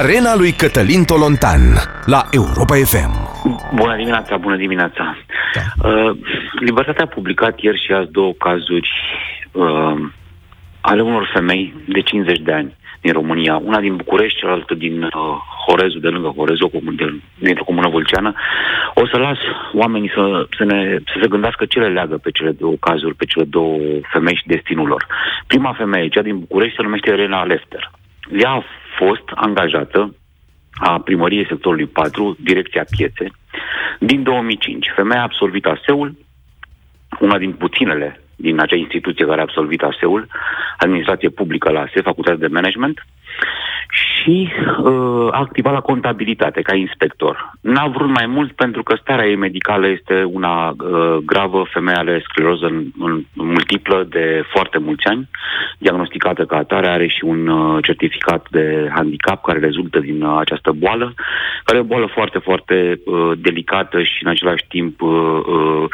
Arena lui Cătălin Tolontan la Europa FM. Bună dimineața, bună dimineața. Da. Uh, Libertatea a publicat ieri și azi două cazuri uh, ale unor femei de 50 de ani din România, una din București, cealaltă din uh, Horezu, de lângă Horezu, de, dintr-o comună vulceană. O să las oamenii să, să, ne, să se gândească ce le leagă pe cele două cazuri, pe cele două femei și destinul lor. Prima femeie, cea din București, se numește Elena Lefter. Ea a fost angajată a primăriei sectorului 4, direcția piețe, din 2005. Femeia a absolvit ASEul, una din puținele din acea instituție care a absolvit ASEul, Administrație Publică la ASE, Facultatea de Management, și uh, a activat la contabilitate ca inspector. N-a vrut mai mult pentru că starea ei medicală este una uh, gravă, femeia are scleroză în, în, multiplă de foarte mulți ani, diagnosticată ca atare, are și un uh, certificat de handicap care rezultă din uh, această boală, care e o boală foarte, foarte uh, delicată și în același timp uh, uh,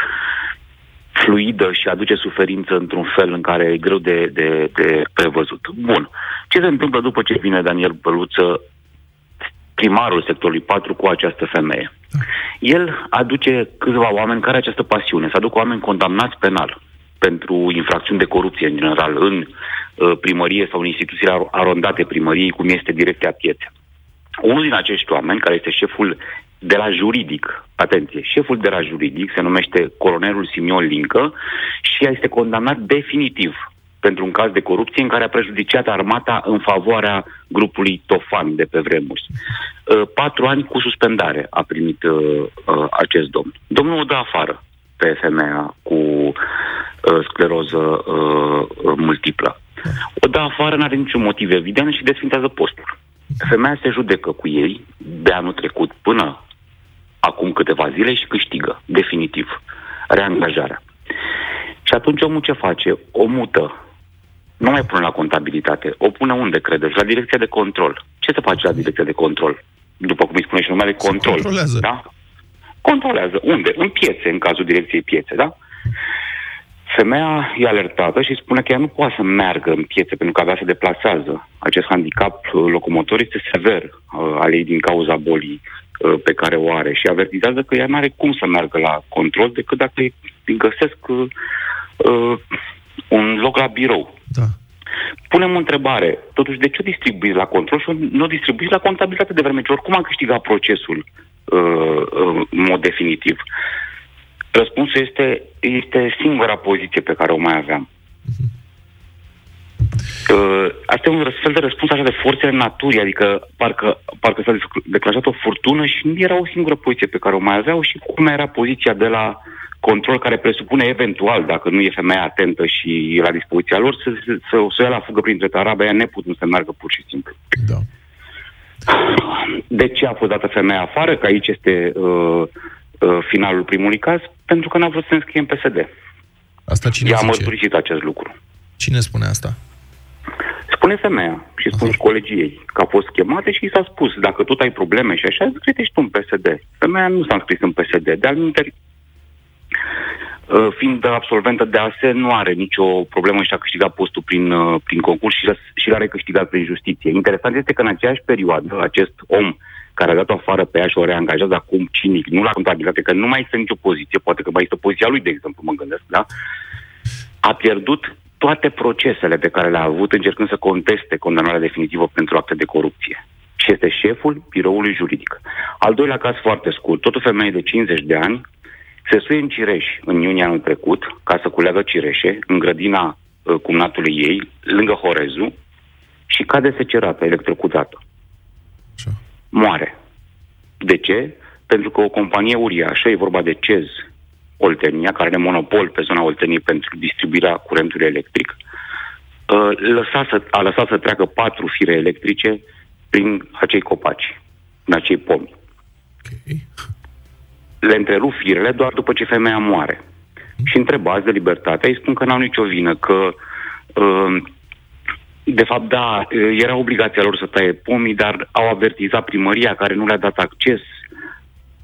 fluidă și aduce suferință într-un fel în care e greu de, de, de prevăzut. Bun. Ce se întâmplă după ce vine Daniel Băluță, primarul sectorului 4, cu această femeie? El aduce câțiva oameni care această pasiune, să aducă oameni condamnați penal pentru infracțiuni de corupție în general în uh, primărie sau în instituțiile arondate primăriei, cum este direcția pieței. Unul din acești oameni, care este șeful de la juridic, atenție, șeful de la juridic se numește colonelul Simion Lincă și este condamnat definitiv pentru un caz de corupție în care a prejudiciat armata în favoarea grupului Tofan de pe vremuri. Uh, patru ani cu suspendare a primit uh, uh, acest domn. Domnul o dă afară pe femeia cu scleroză multiplă. O dă afară, nu are niciun motiv evident și desfintează postul. Femeia se judecă cu ei de anul trecut până acum câteva zile și câștigă, definitiv, reangajarea. Și atunci omul ce face? O mută. Nu mai pune la contabilitate. O pune unde credeți? La direcția de control. Ce se face la direcția de control? După cum îi spune și numele, control. Se controlează. Da? Controlează. Unde? În piețe, în cazul direcției piețe, da? Femeia e alertată și spune că ea nu poate să meargă în piețe pentru că avea să deplasează. Acest handicap locomotor este sever uh, al ei din cauza bolii Uh, pe care o are și avertizează că ea nu are cum să meargă la control decât dacă îi găsesc uh, uh, un loc la birou. Da. Punem o întrebare. Totuși, de ce o distribuiți la control și nu o distribuiți la contabilitate de vreme ce oricum am câștigat procesul uh, uh, în mod definitiv? Răspunsul este, este singura poziție pe care o mai aveam. Uh-huh. Uh, asta e un fel de răspuns așa de forțele naturii, adică parcă, parcă s-a declanșat o furtună și nu era o singură poziție pe care o mai aveau și cum era poziția de la control care presupune eventual, dacă nu e femeia atentă și e la dispoziția lor, să, să, să, să ia la fugă printre tarabe, ea neputând să meargă pur și simplu. Da. De ce a fost dată femeia afară? Că aici este uh, uh, finalul primului caz, pentru că n-a vrut să înscrie în PSD. Asta cine Ea a mărturisit acest lucru. Cine spune asta? Spune femeia și spun și colegii ei că a fost chemate și i s-a spus, dacă tu ai probleme și așa, scrie tu în PSD. Femeia nu s-a înscris în PSD. De-al uh, fiind absolventă de ASE, nu are nicio problemă și a câștigat postul prin, uh, prin concurs și, și l-a recâștigat prin justiție. Interesant este că în aceeași perioadă acest om care a dat-o afară pe ea și o reangajează acum cinic, nu la contabilitate, că nu mai este nicio poziție, poate că mai este poziția lui, de exemplu, mă gândesc, da? A pierdut toate procesele pe care le-a avut încercând să conteste condamnarea definitivă pentru acte de corupție. Și este șeful biroului juridic. Al doilea caz foarte scurt. Tot o femeie de 50 de ani se suie în Cireș în iunie anul trecut ca să culeagă cireșe în grădina uh, cumnatului ei, lângă Horezu, și cade secerată, electrocutată. Moare. De ce? Pentru că o companie uriașă, e vorba de CEZ, Oltenia, care are monopol pe zona Olteniei pentru distribuirea curentului electric, uh, lăsa să, a lăsat să treacă patru fire electrice prin acei copaci, în acei pomi. Okay. Le întrerup firele doar după ce femeia moare. Mm. Și întrebați de libertate, îi spun că n-au nicio vină, că uh, de fapt, da, era obligația lor să taie pomii, dar au avertizat primăria care nu le-a dat acces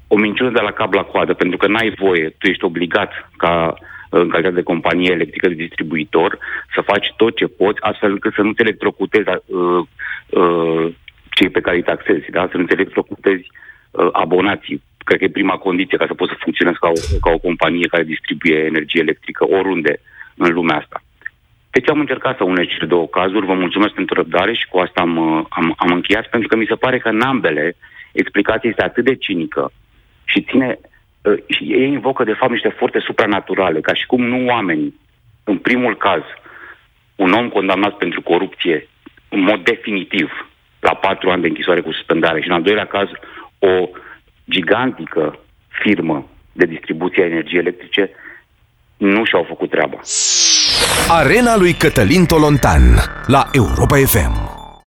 o minciună de la cap la coadă, pentru că n-ai voie, tu ești obligat ca în calitate de companie electrică de distribuitor, să faci tot ce poți, astfel încât să nu te electrocutezi uh, uh, cei pe care îi taxezi, da? să nu înțeleg electrocutezi uh, abonații. Cred că e prima condiție ca să poți să funcționezi ca o, ca o companie care distribuie energie electrică oriunde în lumea asta. Deci am încercat să unesc cele două cazuri, vă mulțumesc pentru răbdare și cu asta am, uh, am, am încheiat, pentru că mi se pare că în ambele explicația este atât de cinică și ține uh, și ei invocă de fapt niște forțe supranaturale, ca și cum nu oamenii, în primul caz, un om condamnat pentru corupție în mod definitiv la patru ani de închisoare cu suspendare și în al doilea caz o gigantică firmă de distribuție a energiei electrice nu și-au făcut treaba. Arena lui Cătălin Tolontan la Europa FM.